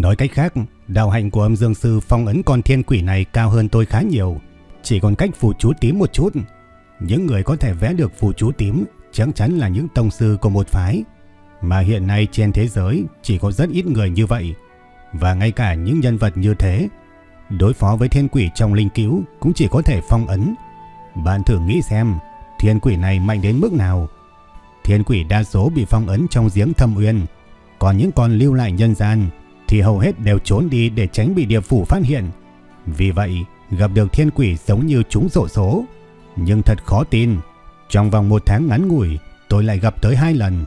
Nói cách khác, đạo hạnh của âm dương sư phong ấn con thiên quỷ này cao hơn tôi khá nhiều. Chỉ còn cách phù chú tím một chút. Những người có thể vẽ được phù chú tím chắc chắn là những tông sư của một phái. Mà hiện nay trên thế giới chỉ có rất ít người như vậy. Và ngay cả những nhân vật như thế, đối phó với thiên quỷ trong linh cứu cũng chỉ có thể phong ấn. Bạn thử nghĩ xem, thiên quỷ này mạnh đến mức nào? Thiên quỷ đa số bị phong ấn trong giếng thâm uyên, còn những con lưu lại nhân gian thì hầu hết đều trốn đi để tránh bị địa phủ phát hiện. Vì vậy, gặp được thiên quỷ giống như chúng rổ số. Nhưng thật khó tin, trong vòng một tháng ngắn ngủi, tôi lại gặp tới hai lần.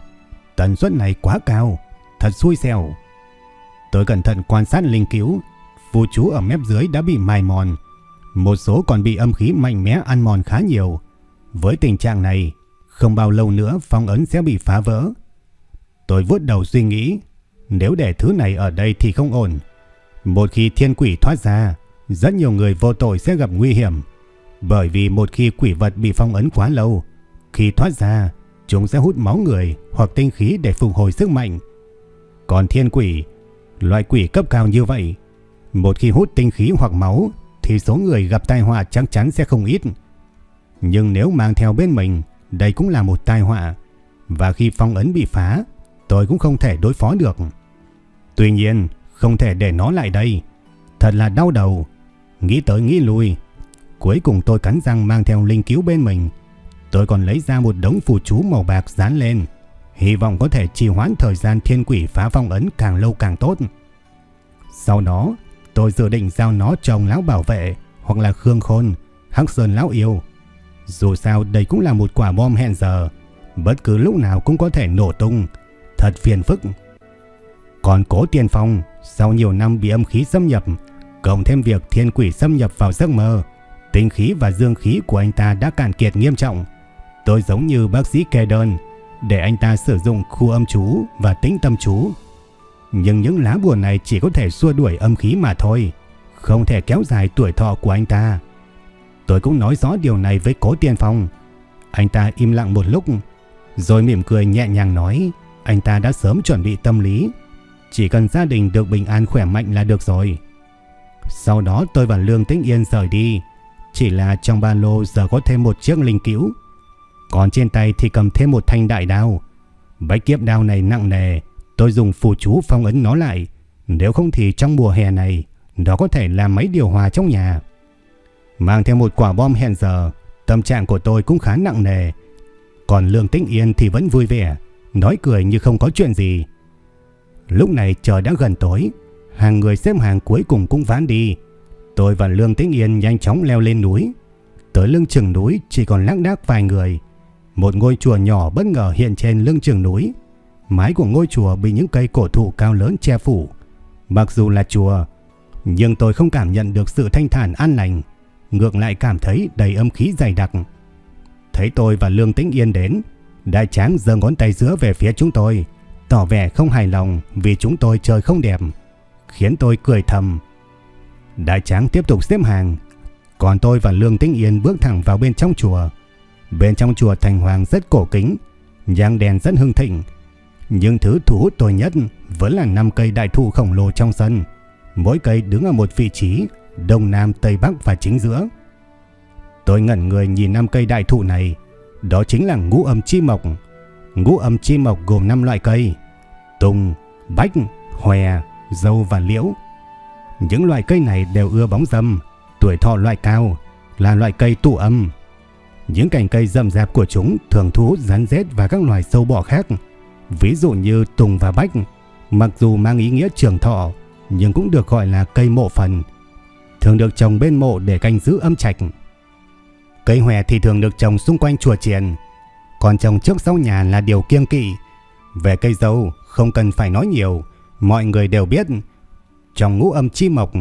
Tần suất này quá cao, thật xui xẻo. Tôi cẩn thận quan sát linh cứu, phù chú ở mép dưới đã bị mài mòn. Một số còn bị âm khí mạnh mẽ ăn mòn khá nhiều. Với tình trạng này, không bao lâu nữa phong ấn sẽ bị phá vỡ. Tôi vuốt đầu suy nghĩ, nếu để thứ này ở đây thì không ổn. Một khi thiên quỷ thoát ra, rất nhiều người vô tội sẽ gặp nguy hiểm. Bởi vì một khi quỷ vật bị phong ấn quá lâu, khi thoát ra, chúng sẽ hút máu người hoặc tinh khí để phục hồi sức mạnh. Còn thiên quỷ, loại quỷ cấp cao như vậy, một khi hút tinh khí hoặc máu thì số người gặp tai họa chắc chắn sẽ không ít. Nhưng nếu mang theo bên mình, đây cũng là một tai họa. Và khi phong ấn bị phá, tôi cũng không thể đối phó được. Tuy nhiên, không thể để nó lại đây. Thật là đau đầu. Nghĩ tới nghĩ lui. Cuối cùng tôi cắn răng mang theo linh cứu bên mình. Tôi còn lấy ra một đống phù chú màu bạc dán lên. Hy vọng có thể trì hoãn thời gian thiên quỷ phá phong ấn càng lâu càng tốt. Sau đó, tôi dự định giao nó cho ông lão bảo vệ hoặc là Khương Khôn, Hắc Sơn lão yêu. Dù sao đây cũng là một quả bom hẹn giờ, bất cứ lúc nào cũng có thể nổ tung. Thật phiền phức. Còn cố tiên phong, sau nhiều năm bị âm khí xâm nhập, cộng thêm việc thiên quỷ xâm nhập vào giấc mơ, tinh khí và dương khí của anh ta đã cạn kiệt nghiêm trọng. Tôi giống như bác sĩ kê đơn, để anh ta sử dụng khu âm chú và tĩnh tâm chú. Nhưng những lá bùa này chỉ có thể xua đuổi âm khí mà thôi, không thể kéo dài tuổi thọ của anh ta. Tôi cũng nói rõ điều này với cố tiên phong. Anh ta im lặng một lúc, rồi mỉm cười nhẹ nhàng nói anh ta đã sớm chuẩn bị tâm lý chỉ cần gia đình được bình an khỏe mạnh là được rồi. Sau đó tôi và Lương Tĩnh Yên rời đi. Chỉ là trong ba lô giờ có thêm một chiếc linh cữu. Còn trên tay thì cầm thêm một thanh đại đao. Bách kiếp đao này nặng nề. Tôi dùng phù chú phong ấn nó lại. Nếu không thì trong mùa hè này, nó có thể làm mấy điều hòa trong nhà. Mang theo một quả bom hẹn giờ, tâm trạng của tôi cũng khá nặng nề. Còn Lương Tĩnh Yên thì vẫn vui vẻ, nói cười như không có chuyện gì. Lúc này trời đã gần tối, hàng người xếp hàng cuối cùng cũng ván đi. Tôi và Lương Tĩnh Yên nhanh chóng leo lên núi. Tới lưng chừng núi chỉ còn lác đác vài người. Một ngôi chùa nhỏ bất ngờ hiện trên lưng chừng núi. Mái của ngôi chùa bị những cây cổ thụ cao lớn che phủ. Mặc dù là chùa, nhưng tôi không cảm nhận được sự thanh thản an lành. Ngược lại cảm thấy đầy âm khí dày đặc. Thấy tôi và Lương Tĩnh Yên đến, đại tráng giơ ngón tay giữa về phía chúng tôi tỏ vẻ không hài lòng vì chúng tôi chơi không đẹp, khiến tôi cười thầm. Đại tráng tiếp tục xếp hàng, còn tôi và Lương Tĩnh Yên bước thẳng vào bên trong chùa. Bên trong chùa Thành Hoàng rất cổ kính, nhang đèn rất hưng thịnh. Nhưng thứ thu hút tôi nhất vẫn là năm cây đại thụ khổng lồ trong sân. Mỗi cây đứng ở một vị trí, đông nam, tây bắc và chính giữa. Tôi ngẩn người nhìn năm cây đại thụ này, đó chính là ngũ âm chi mộc, Ngũ âm chi mộc gồm 5 loại cây: tùng, bách, hòe, dâu và liễu. Những loại cây này đều ưa bóng râm, tuổi thọ loại cao, là loại cây tụ âm. Những cành cây rậm rạp của chúng thường thu hút rắn rết và các loài sâu bọ khác. Ví dụ như tùng và bách, mặc dù mang ý nghĩa trường thọ, nhưng cũng được gọi là cây mộ phần, thường được trồng bên mộ để canh giữ âm trạch. Cây hòe thì thường được trồng xung quanh chùa chiền, còn trồng trước sau nhà là điều kiêng kỵ. Về cây dâu, không cần phải nói nhiều, mọi người đều biết. Trong ngũ âm chi mộc,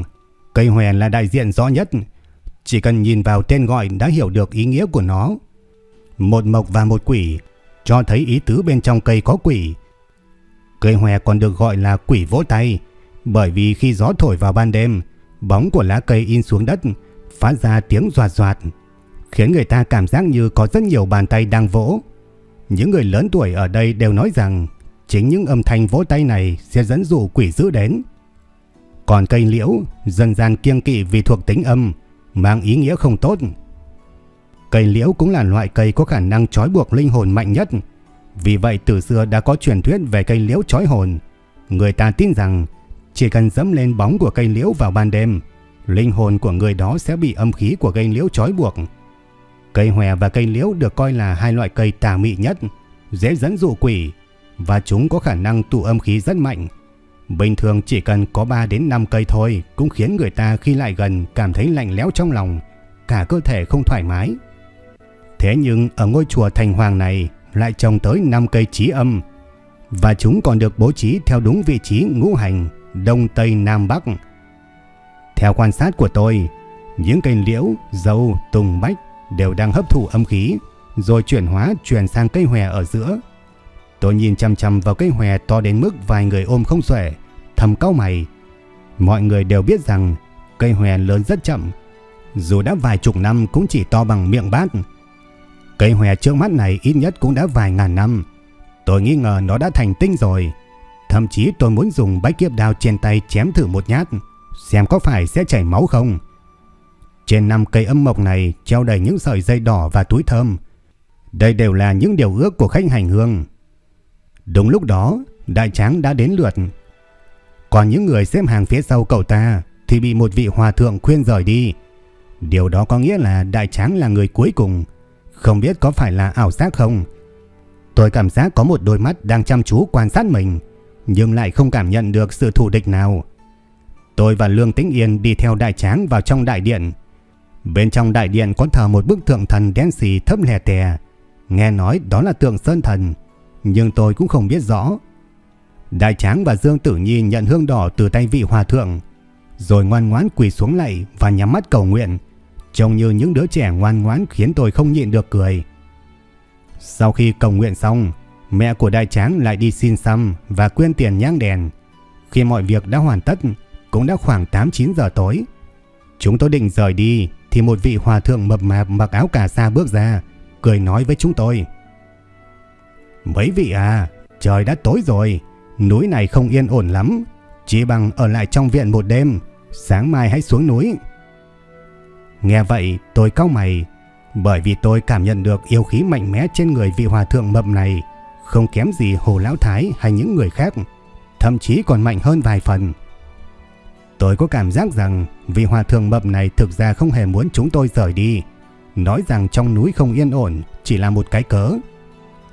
cây hòe là đại diện rõ nhất. Chỉ cần nhìn vào tên gọi đã hiểu được ý nghĩa của nó. Một mộc và một quỷ, cho thấy ý tứ bên trong cây có quỷ. Cây hòe còn được gọi là quỷ vỗ tay, bởi vì khi gió thổi vào ban đêm, bóng của lá cây in xuống đất, phát ra tiếng doạt doạt, khiến người ta cảm giác như có rất nhiều bàn tay đang vỗ. Những người lớn tuổi ở đây đều nói rằng chính những âm thanh vỗ tay này sẽ dẫn dụ quỷ dữ đến. Còn cây liễu dân gian kiêng kỵ vì thuộc tính âm, mang ý nghĩa không tốt. Cây liễu cũng là loại cây có khả năng trói buộc linh hồn mạnh nhất. Vì vậy từ xưa đã có truyền thuyết về cây liễu trói hồn. Người ta tin rằng chỉ cần dẫm lên bóng của cây liễu vào ban đêm, linh hồn của người đó sẽ bị âm khí của cây liễu trói buộc. Cây hòe và cây liễu được coi là hai loại cây tà mị nhất, dễ dẫn dụ quỷ và chúng có khả năng tụ âm khí rất mạnh. Bình thường chỉ cần có 3 đến 5 cây thôi cũng khiến người ta khi lại gần cảm thấy lạnh lẽo trong lòng, cả cơ thể không thoải mái. Thế nhưng ở ngôi chùa Thành Hoàng này lại trồng tới 5 cây trí âm và chúng còn được bố trí theo đúng vị trí ngũ hành Đông Tây Nam Bắc. Theo quan sát của tôi, những cây liễu, dâu, tùng bách đều đang hấp thụ âm khí rồi chuyển hóa chuyển sang cây hòe ở giữa. Tôi nhìn chăm chăm vào cây hòe to đến mức vài người ôm không xuể, thầm cau mày. Mọi người đều biết rằng cây hòe lớn rất chậm, dù đã vài chục năm cũng chỉ to bằng miệng bát. Cây hòe trước mắt này ít nhất cũng đã vài ngàn năm. Tôi nghi ngờ nó đã thành tinh rồi. Thậm chí tôi muốn dùng bách kiếp đao trên tay chém thử một nhát, xem có phải sẽ chảy máu không. Trên năm cây âm mộc này treo đầy những sợi dây đỏ và túi thơm. Đây đều là những điều ước của khách hành hương. Đúng lúc đó, đại tráng đã đến lượt. Còn những người xếp hàng phía sau cậu ta thì bị một vị hòa thượng khuyên rời đi. Điều đó có nghĩa là đại tráng là người cuối cùng. Không biết có phải là ảo giác không? Tôi cảm giác có một đôi mắt đang chăm chú quan sát mình, nhưng lại không cảm nhận được sự thù địch nào. Tôi và Lương Tĩnh Yên đi theo đại tráng vào trong đại điện. Bên trong đại điện có thờ một bức tượng thần đen xì thấp lè tè. Nghe nói đó là tượng sơn thần, nhưng tôi cũng không biết rõ. Đại tráng và Dương Tử Nhi nhận hương đỏ từ tay vị hòa thượng, rồi ngoan ngoãn quỳ xuống lạy và nhắm mắt cầu nguyện, trông như những đứa trẻ ngoan ngoãn khiến tôi không nhịn được cười. Sau khi cầu nguyện xong, mẹ của đại tráng lại đi xin xăm và quyên tiền nhang đèn. Khi mọi việc đã hoàn tất, cũng đã khoảng 8-9 giờ tối. Chúng tôi định rời đi thì một vị hòa thượng mập mạp mặc áo cà sa bước ra, cười nói với chúng tôi. Mấy vị à, trời đã tối rồi, núi này không yên ổn lắm, chỉ bằng ở lại trong viện một đêm, sáng mai hãy xuống núi. Nghe vậy tôi cau mày, bởi vì tôi cảm nhận được yêu khí mạnh mẽ trên người vị hòa thượng mập này, không kém gì Hồ Lão Thái hay những người khác, thậm chí còn mạnh hơn vài phần. Tôi có cảm giác rằng vị hòa thượng mập này thực ra không hề muốn chúng tôi rời đi, nói rằng trong núi không yên ổn chỉ là một cái cớ.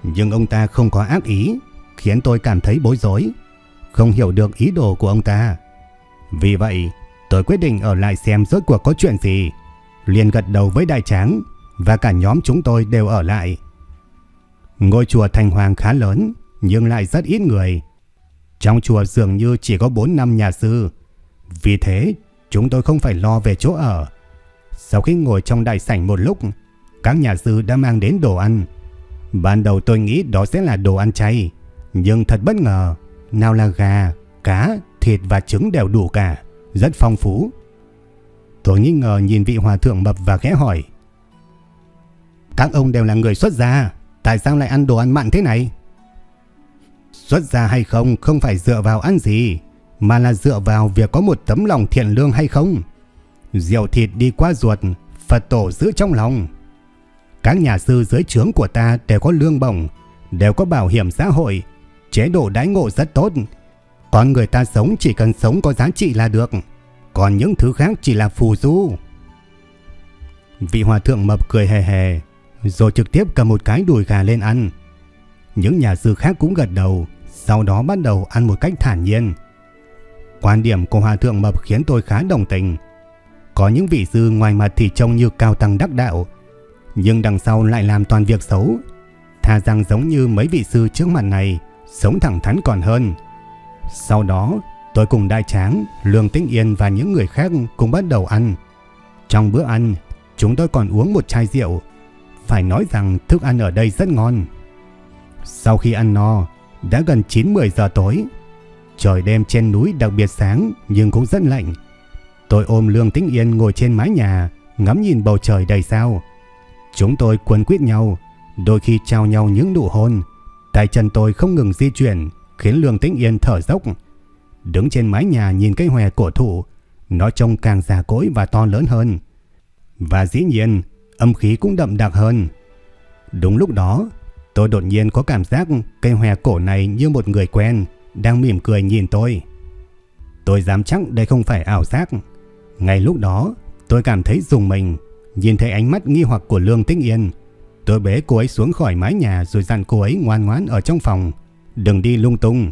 Nhưng ông ta không có ác ý, khiến tôi cảm thấy bối rối, không hiểu được ý đồ của ông ta. Vì vậy, tôi quyết định ở lại xem rốt cuộc có chuyện gì. Liền gật đầu với đại tráng và cả nhóm chúng tôi đều ở lại. Ngôi chùa Thành Hoàng khá lớn, nhưng lại rất ít người. Trong chùa dường như chỉ có 4 năm nhà sư. Vì thế, chúng tôi không phải lo về chỗ ở. Sau khi ngồi trong đại sảnh một lúc, các nhà sư đã mang đến đồ ăn. Ban đầu tôi nghĩ đó sẽ là đồ ăn chay, nhưng thật bất ngờ, nào là gà, cá, thịt và trứng đều đủ cả, rất phong phú. Tôi nghi ngờ nhìn vị hòa thượng mập và khẽ hỏi. Các ông đều là người xuất gia, tại sao lại ăn đồ ăn mặn thế này? Xuất gia hay không không phải dựa vào ăn gì, mà là dựa vào việc có một tấm lòng thiện lương hay không. Rượu thịt đi qua ruột, Phật tổ giữ trong lòng. Các nhà sư dưới trướng của ta đều có lương bổng, đều có bảo hiểm xã hội, chế độ đãi ngộ rất tốt. Còn người ta sống chỉ cần sống có giá trị là được, còn những thứ khác chỉ là phù du. Vị hòa thượng mập cười hề hề, rồi trực tiếp cầm một cái đùi gà lên ăn. Những nhà sư khác cũng gật đầu, sau đó bắt đầu ăn một cách thản nhiên. Quan điểm của Hòa Thượng Mập khiến tôi khá đồng tình. Có những vị sư ngoài mặt thì trông như cao tăng đắc đạo, nhưng đằng sau lại làm toàn việc xấu. Thà rằng giống như mấy vị sư trước mặt này, sống thẳng thắn còn hơn. Sau đó, tôi cùng Đại Tráng, Lương Tĩnh Yên và những người khác cùng bắt đầu ăn. Trong bữa ăn, chúng tôi còn uống một chai rượu. Phải nói rằng thức ăn ở đây rất ngon. Sau khi ăn no, đã gần 9-10 giờ tối. Trời đêm trên núi đặc biệt sáng nhưng cũng rất lạnh. Tôi ôm Lương Tĩnh Yên ngồi trên mái nhà, ngắm nhìn bầu trời đầy sao. Chúng tôi quấn quýt nhau, đôi khi trao nhau những nụ hôn. Tay chân tôi không ngừng di chuyển, khiến Lương Tĩnh Yên thở dốc. Đứng trên mái nhà nhìn cây hòe cổ thụ, nó trông càng già cỗi và to lớn hơn. Và dĩ nhiên, âm khí cũng đậm đặc hơn. Đúng lúc đó, tôi đột nhiên có cảm giác cây hòe cổ này như một người quen, đang mỉm cười nhìn tôi. Tôi dám chắc đây không phải ảo giác. Ngay lúc đó, tôi cảm thấy dùng mình, nhìn thấy ánh mắt nghi hoặc của Lương Tĩnh Yên. Tôi bế cô ấy xuống khỏi mái nhà rồi dặn cô ấy ngoan ngoãn ở trong phòng, đừng đi lung tung.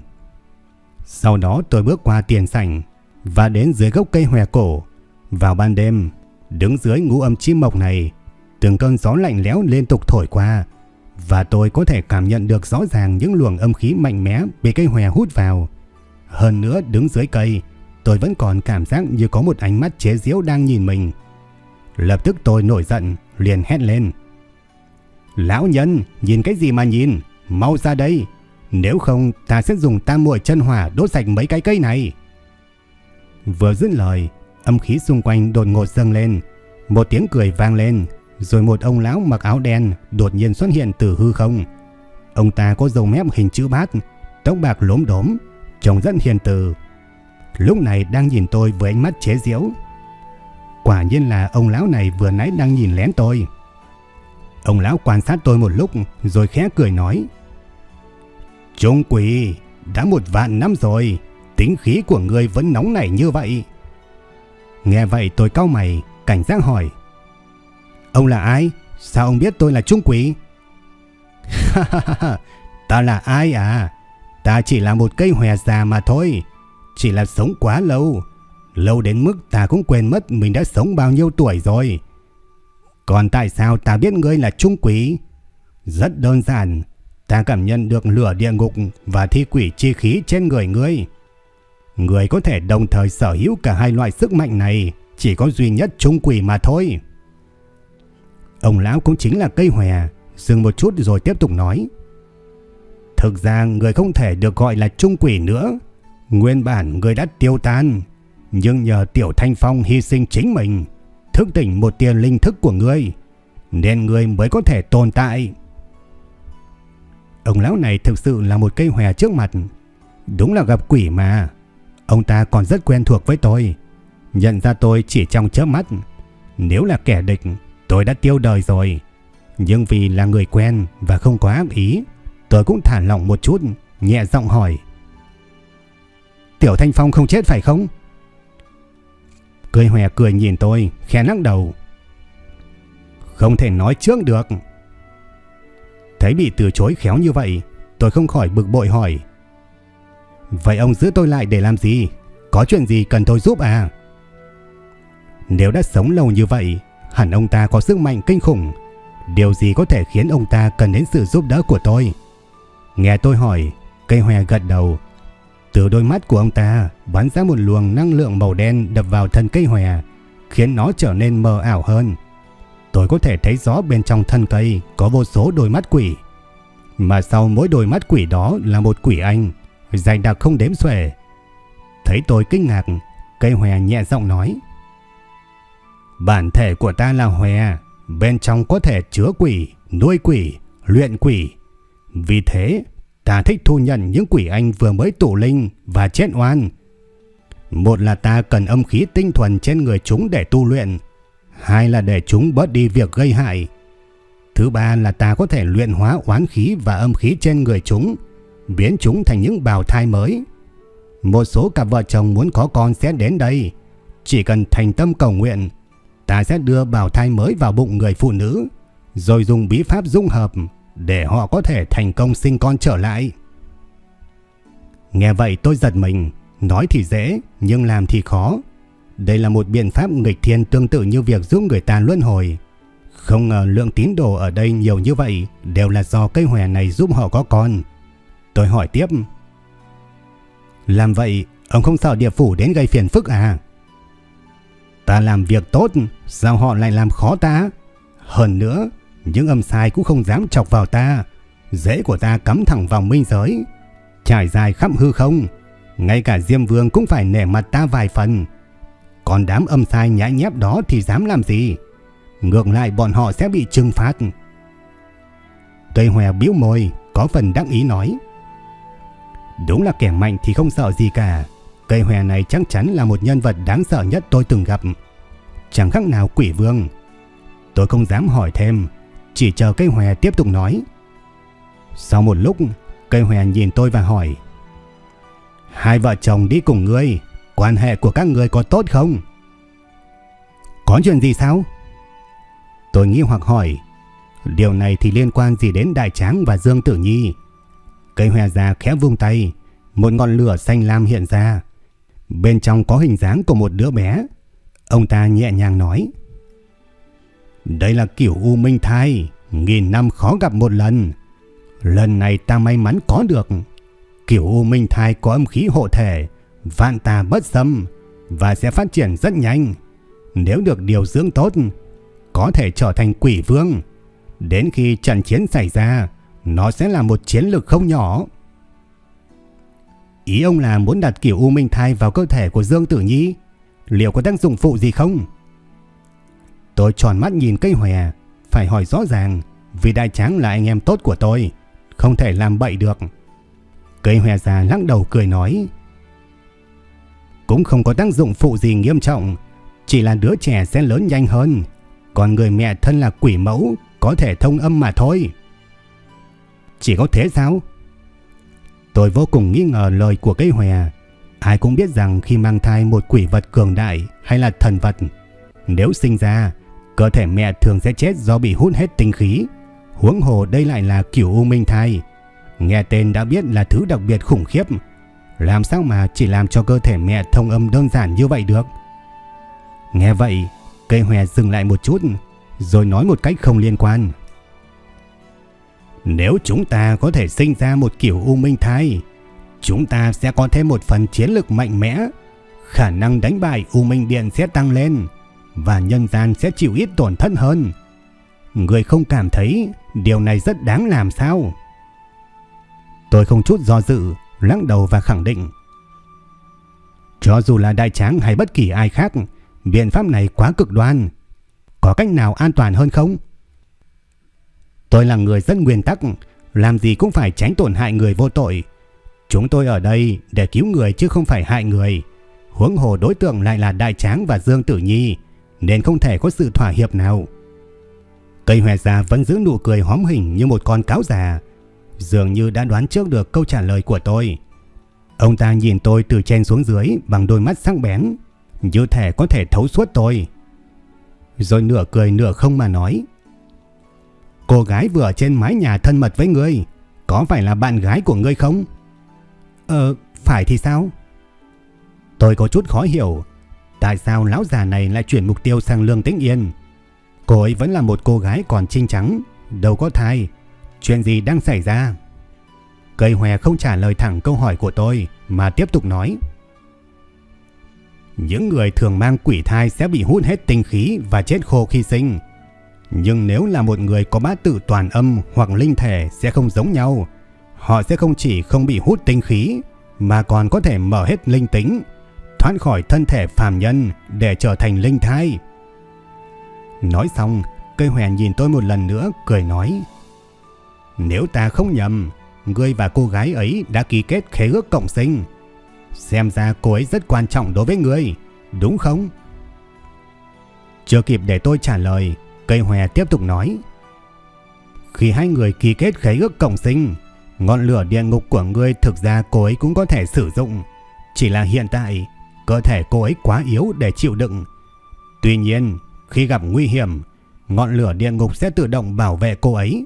Sau đó tôi bước qua tiền sảnh và đến dưới gốc cây hòe cổ. Vào ban đêm, đứng dưới ngũ âm chim mộc này, từng cơn gió lạnh lẽo liên tục thổi qua và tôi có thể cảm nhận được rõ ràng những luồng âm khí mạnh mẽ bị cây hòe hút vào. Hơn nữa đứng dưới cây, tôi vẫn còn cảm giác như có một ánh mắt chế giễu đang nhìn mình. Lập tức tôi nổi giận, liền hét lên. Lão nhân, nhìn cái gì mà nhìn? Mau ra đây. Nếu không, ta sẽ dùng tam muội chân hỏa đốt sạch mấy cái cây này. Vừa dứt lời, âm khí xung quanh đột ngột dâng lên. Một tiếng cười vang lên, rồi một ông lão mặc áo đen đột nhiên xuất hiện từ hư không. Ông ta có dầu mép hình chữ bát, tóc bạc lốm đốm, trông rất hiền từ. Lúc này đang nhìn tôi với ánh mắt chế giễu. Quả nhiên là ông lão này vừa nãy đang nhìn lén tôi. Ông lão quan sát tôi một lúc rồi khẽ cười nói. Trung quỷ, đã một vạn năm rồi, tính khí của người vẫn nóng nảy như vậy. Nghe vậy tôi cau mày, cảnh giác hỏi. Ông là ai? Sao ông biết tôi là Trung quỷ? ta là ai à? Ta chỉ là một cây hòe già mà thôi. Chỉ là sống quá lâu. Lâu đến mức ta cũng quên mất mình đã sống bao nhiêu tuổi rồi. Còn tại sao ta biết ngươi là trung quỷ? Rất đơn giản. Ta cảm nhận được lửa địa ngục và thi quỷ chi khí trên người ngươi. Người có thể đồng thời sở hữu cả hai loại sức mạnh này, chỉ có duy nhất trung quỷ mà thôi. Ông lão cũng chính là cây hòe, dừng một chút rồi tiếp tục nói. Thực ra người không thể được gọi là trung quỷ nữa. Nguyên bản người đã tiêu tan, nhưng nhờ Tiểu Thanh Phong hy sinh chính mình, thức tỉnh một tiền linh thức của người, nên người mới có thể tồn tại. Ông lão này thực sự là một cây hòe trước mặt. Đúng là gặp quỷ mà. Ông ta còn rất quen thuộc với tôi. Nhận ra tôi chỉ trong chớp mắt. Nếu là kẻ địch, tôi đã tiêu đời rồi. Nhưng vì là người quen và không có ác ý, tôi cũng thả lỏng một chút, nhẹ giọng hỏi. Tiểu Thanh Phong không chết phải không? Cười hòe cười nhìn tôi, khẽ lắc đầu. Không thể nói trước được. Thấy bị từ chối khéo như vậy, tôi không khỏi bực bội hỏi. Vậy ông giữ tôi lại để làm gì? Có chuyện gì cần tôi giúp à? Nếu đã sống lâu như vậy, hẳn ông ta có sức mạnh kinh khủng. Điều gì có thể khiến ông ta cần đến sự giúp đỡ của tôi? Nghe tôi hỏi, cây hòe gật đầu. Từ đôi mắt của ông ta bắn ra một luồng năng lượng màu đen đập vào thân cây hòe, khiến nó trở nên mờ ảo hơn. Tôi có thể thấy rõ bên trong thân cây có vô số đôi mắt quỷ. Mà sau mỗi đôi mắt quỷ đó là một quỷ anh, Dành đặc không đếm xuể. Thấy tôi kinh ngạc, cây hòe nhẹ giọng nói. Bản thể của ta là hòe, bên trong có thể chứa quỷ, nuôi quỷ, luyện quỷ. Vì thế, ta thích thu nhận những quỷ anh vừa mới tụ linh và chết oan. Một là ta cần âm khí tinh thuần trên người chúng để tu luyện, hai là để chúng bớt đi việc gây hại. Thứ ba là ta có thể luyện hóa oán khí và âm khí trên người chúng, biến chúng thành những bào thai mới. Một số cặp vợ chồng muốn có con sẽ đến đây, chỉ cần thành tâm cầu nguyện, ta sẽ đưa bào thai mới vào bụng người phụ nữ, rồi dùng bí pháp dung hợp để họ có thể thành công sinh con trở lại. Nghe vậy tôi giật mình, Nói thì dễ, nhưng làm thì khó. Đây là một biện pháp nghịch thiên tương tự như việc giúp người ta luân hồi. Không ngờ lượng tín đồ ở đây nhiều như vậy đều là do cây hòe này giúp họ có con. Tôi hỏi tiếp. Làm vậy, ông không sợ địa phủ đến gây phiền phức à? Ta làm việc tốt, sao họ lại làm khó ta? Hơn nữa, những âm sai cũng không dám chọc vào ta. Dễ của ta cắm thẳng vào minh giới. Trải dài khắp hư không. Ngay cả Diêm Vương cũng phải nể mặt ta vài phần. Còn đám âm sai nhãi nhép đó thì dám làm gì? Ngược lại bọn họ sẽ bị trừng phạt. Cây hòe biếu môi, có phần đắc ý nói. Đúng là kẻ mạnh thì không sợ gì cả. Cây hòe này chắc chắn là một nhân vật đáng sợ nhất tôi từng gặp. Chẳng khác nào quỷ vương. Tôi không dám hỏi thêm, chỉ chờ cây hòe tiếp tục nói. Sau một lúc, cây hòe nhìn tôi và hỏi. Hai vợ chồng đi cùng ngươi, quan hệ của các ngươi có tốt không? Có chuyện gì sao? Tôi nghi hoặc hỏi. Điều này thì liên quan gì đến Đại Tráng và Dương Tử Nhi? Cây hòe già khẽ vung tay, một ngọn lửa xanh lam hiện ra. Bên trong có hình dáng của một đứa bé. Ông ta nhẹ nhàng nói. Đây là kiểu U Minh Thai, nghìn năm khó gặp một lần. Lần này ta may mắn có được. Kiểu U Minh Thai có âm khí hộ thể, vạn tà bất xâm và sẽ phát triển rất nhanh. Nếu được điều dưỡng tốt, có thể trở thành quỷ vương. Đến khi trận chiến xảy ra, nó sẽ là một chiến lược không nhỏ. Ý ông là muốn đặt kiểu U Minh Thai vào cơ thể của Dương Tử Nhi, liệu có tác dụng phụ gì không? Tôi tròn mắt nhìn cây hòe, phải hỏi rõ ràng, vì đại tráng là anh em tốt của tôi, không thể làm bậy được. Cây hòe già lắc đầu cười nói, cũng không có tác dụng phụ gì nghiêm trọng, chỉ là đứa trẻ sẽ lớn nhanh hơn, còn người mẹ thân là quỷ mẫu có thể thông âm mà thôi. Chỉ có thế sao? Tôi vô cùng nghi ngờ lời của cây hòe. Ai cũng biết rằng khi mang thai một quỷ vật cường đại hay là thần vật, nếu sinh ra, cơ thể mẹ thường sẽ chết do bị hút hết tinh khí. Huống hồ đây lại là kiểu u minh thai. Nghe tên đã biết là thứ đặc biệt khủng khiếp. Làm sao mà chỉ làm cho cơ thể mẹ thông âm đơn giản như vậy được? Nghe vậy, cây hòe dừng lại một chút, rồi nói một cách không liên quan. Nếu chúng ta có thể sinh ra một kiểu U Minh Thai, chúng ta sẽ có thêm một phần chiến lực mạnh mẽ, khả năng đánh bại U Minh Điện sẽ tăng lên và nhân gian sẽ chịu ít tổn thất hơn. Người không cảm thấy điều này rất đáng làm sao? Tôi không chút do dự, lắc đầu và khẳng định. Cho dù là đại tráng hay bất kỳ ai khác, biện pháp này quá cực đoan. Có cách nào an toàn hơn không? Tôi là người dân nguyên tắc, làm gì cũng phải tránh tổn hại người vô tội. Chúng tôi ở đây để cứu người chứ không phải hại người. Huống hồ đối tượng lại là Đại Tráng và Dương Tử Nhi, nên không thể có sự thỏa hiệp nào. Cây hòe già vẫn giữ nụ cười hóm hình như một con cáo già, dường như đã đoán trước được câu trả lời của tôi. Ông ta nhìn tôi từ trên xuống dưới bằng đôi mắt sắc bén, như thể có thể thấu suốt tôi. Rồi nửa cười nửa không mà nói. Cô gái vừa trên mái nhà thân mật với ngươi, Có phải là bạn gái của ngươi không? Ờ phải thì sao? Tôi có chút khó hiểu, Tại sao lão già này lại chuyển mục tiêu sang Lương Tĩnh Yên? Cô ấy vẫn là một cô gái còn trinh trắng, Đâu có thai. Chuyện gì đang xảy ra? Cây hòe không trả lời thẳng câu hỏi của tôi, Mà tiếp tục nói. Những người thường mang quỷ thai Sẽ bị hút hết tinh khí Và chết khô khi sinh nhưng nếu là một người có bát tự toàn âm hoặc linh thể sẽ không giống nhau. Họ sẽ không chỉ không bị hút tinh khí, mà còn có thể mở hết linh tính, thoát khỏi thân thể phàm nhân để trở thành linh thai. Nói xong, cây hòe nhìn tôi một lần nữa cười nói. Nếu ta không nhầm, ngươi và cô gái ấy đã ký kết khế ước cộng sinh. Xem ra cô ấy rất quan trọng đối với ngươi, đúng không? Chưa kịp để tôi trả lời, Cây hòe tiếp tục nói. Khi hai người ký kết khế ước cộng sinh, ngọn lửa địa ngục của ngươi thực ra cô ấy cũng có thể sử dụng. Chỉ là hiện tại, cơ thể cô ấy quá yếu để chịu đựng. Tuy nhiên, khi gặp nguy hiểm, ngọn lửa địa ngục sẽ tự động bảo vệ cô ấy.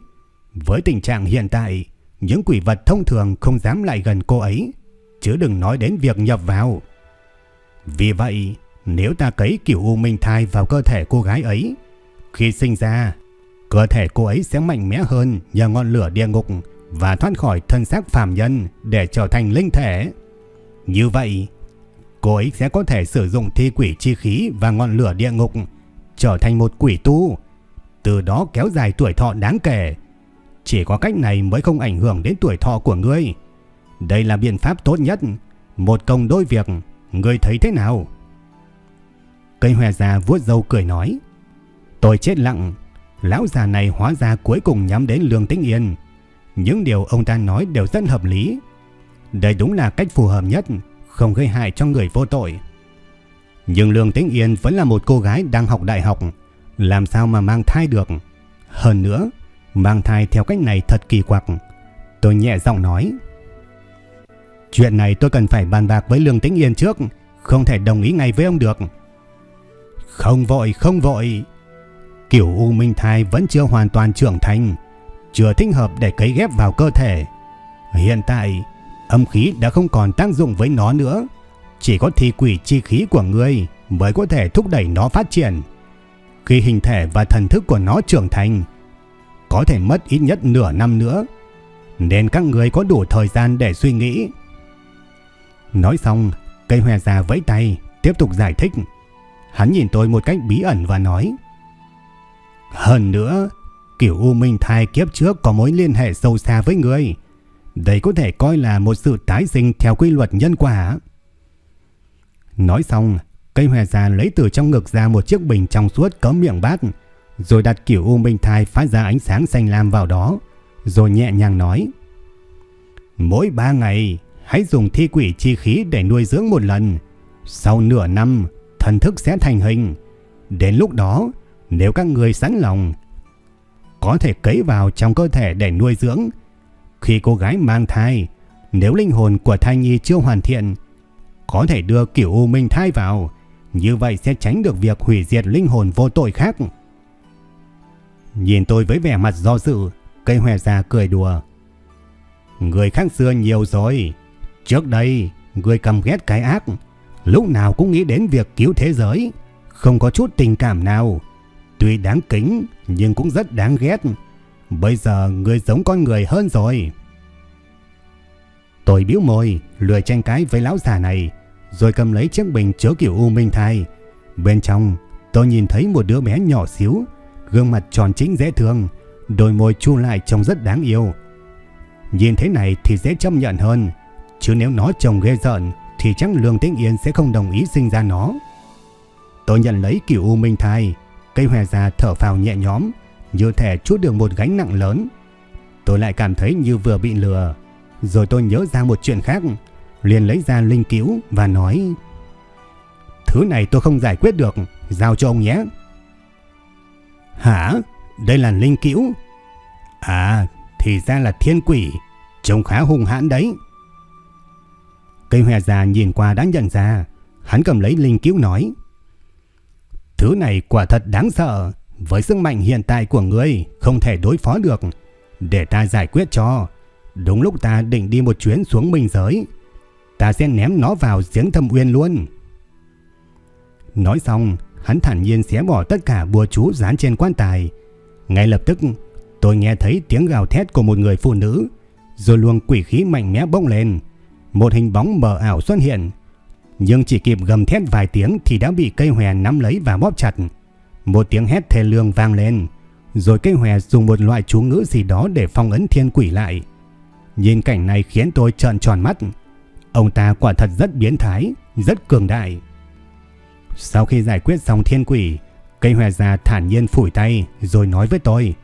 Với tình trạng hiện tại, những quỷ vật thông thường không dám lại gần cô ấy. chứ đừng nói đến việc nhập vào. Vì vậy, nếu ta cấy kiểu u minh thai vào cơ thể cô gái ấy, khi sinh ra, cơ thể cô ấy sẽ mạnh mẽ hơn nhờ ngọn lửa địa ngục và thoát khỏi thân xác phàm nhân để trở thành linh thể. Như vậy, cô ấy sẽ có thể sử dụng thi quỷ chi khí và ngọn lửa địa ngục trở thành một quỷ tu, từ đó kéo dài tuổi thọ đáng kể. Chỉ có cách này mới không ảnh hưởng đến tuổi thọ của ngươi. Đây là biện pháp tốt nhất, một công đôi việc, ngươi thấy thế nào? Cây hòe già vuốt dâu cười nói. Tôi chết lặng, lão già này hóa ra cuối cùng nhắm đến Lương Tĩnh Yên. Những điều ông ta nói đều rất hợp lý. Đây đúng là cách phù hợp nhất, không gây hại cho người vô tội. Nhưng Lương Tĩnh Yên vẫn là một cô gái đang học đại học, làm sao mà mang thai được. Hơn nữa, mang thai theo cách này thật kỳ quặc. Tôi nhẹ giọng nói. Chuyện này tôi cần phải bàn bạc với Lương Tĩnh Yên trước, không thể đồng ý ngay với ông được. Không vội, không vội. Kiểu U Minh Thai vẫn chưa hoàn toàn trưởng thành, chưa thích hợp để cấy ghép vào cơ thể. Hiện tại, âm khí đã không còn tác dụng với nó nữa. Chỉ có thi quỷ chi khí của ngươi mới có thể thúc đẩy nó phát triển. Khi hình thể và thần thức của nó trưởng thành, có thể mất ít nhất nửa năm nữa. Nên các người có đủ thời gian để suy nghĩ. Nói xong, cây hòe già vẫy tay, tiếp tục giải thích. Hắn nhìn tôi một cách bí ẩn và nói. Hơn nữa, kiểu U Minh thai kiếp trước có mối liên hệ sâu xa với người. Đây có thể coi là một sự tái sinh theo quy luật nhân quả. Nói xong, cây hòe già lấy từ trong ngực ra một chiếc bình trong suốt có miệng bát, rồi đặt kiểu U Minh thai phát ra ánh sáng xanh lam vào đó, rồi nhẹ nhàng nói. Mỗi ba ngày, hãy dùng thi quỷ chi khí để nuôi dưỡng một lần. Sau nửa năm, thần thức sẽ thành hình. Đến lúc đó, nếu các người sẵn lòng, có thể cấy vào trong cơ thể để nuôi dưỡng. Khi cô gái mang thai, nếu linh hồn của thai nhi chưa hoàn thiện, có thể đưa kiểu u minh thai vào, như vậy sẽ tránh được việc hủy diệt linh hồn vô tội khác. Nhìn tôi với vẻ mặt do dự, cây hòe già cười đùa. Người khác xưa nhiều rồi, trước đây người cầm ghét cái ác, lúc nào cũng nghĩ đến việc cứu thế giới, không có chút tình cảm nào. Tuy đáng kính nhưng cũng rất đáng ghét. Bây giờ người giống con người hơn rồi. Tôi biếu môi, lười tranh cái với lão già này, rồi cầm lấy chiếc bình chứa kiểu u minh thai. Bên trong, tôi nhìn thấy một đứa bé nhỏ xíu, gương mặt tròn chính dễ thương, đôi môi chu lại trông rất đáng yêu. Nhìn thế này thì dễ chấp nhận hơn, chứ nếu nó trông ghê giận thì chắc Lương Tĩnh Yên sẽ không đồng ý sinh ra nó. Tôi nhận lấy kiểu u minh thai, cây hòe già thở phào nhẹ nhõm, như thể chút được một gánh nặng lớn. Tôi lại cảm thấy như vừa bị lừa. Rồi tôi nhớ ra một chuyện khác, liền lấy ra linh cứu và nói Thứ này tôi không giải quyết được, giao cho ông nhé. Hả? Đây là linh cứu? À, thì ra là thiên quỷ, trông khá hung hãn đấy. Cây hòe già nhìn qua đã nhận ra, hắn cầm lấy linh cứu nói Thứ này quả thật đáng sợ, với sức mạnh hiện tại của ngươi không thể đối phó được. Để ta giải quyết cho. Đúng lúc ta định đi một chuyến xuống minh giới. Ta sẽ ném nó vào giếng thâm uyên luôn. Nói xong, hắn thản nhiên xé bỏ tất cả bùa chú dán trên quan tài. Ngay lập tức, tôi nghe thấy tiếng gào thét của một người phụ nữ, rồi luồng quỷ khí mạnh mẽ bốc lên. Một hình bóng mờ ảo xuất hiện, nhưng chỉ kịp gầm thét vài tiếng thì đã bị cây hòe nắm lấy và bóp chặt. Một tiếng hét thê lương vang lên, rồi cây hòe dùng một loại chú ngữ gì đó để phong ấn thiên quỷ lại. Nhìn cảnh này khiến tôi trợn tròn mắt. Ông ta quả thật rất biến thái, rất cường đại. Sau khi giải quyết xong thiên quỷ, cây hòe già thản nhiên phủi tay rồi nói với tôi.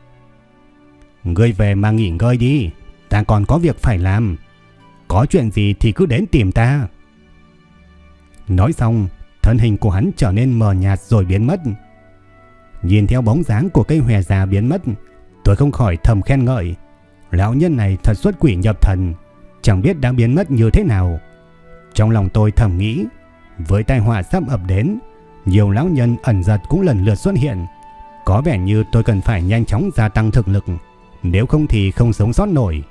Ngươi về mà nghỉ ngơi đi, ta còn có việc phải làm. Có chuyện gì thì cứ đến tìm ta. Nói xong, thân hình của hắn trở nên mờ nhạt rồi biến mất. Nhìn theo bóng dáng của cây hòe già biến mất, tôi không khỏi thầm khen ngợi. Lão nhân này thật xuất quỷ nhập thần, chẳng biết đã biến mất như thế nào. Trong lòng tôi thầm nghĩ, với tai họa sắp ập đến, nhiều lão nhân ẩn giật cũng lần lượt xuất hiện. Có vẻ như tôi cần phải nhanh chóng gia tăng thực lực, nếu không thì không sống sót nổi.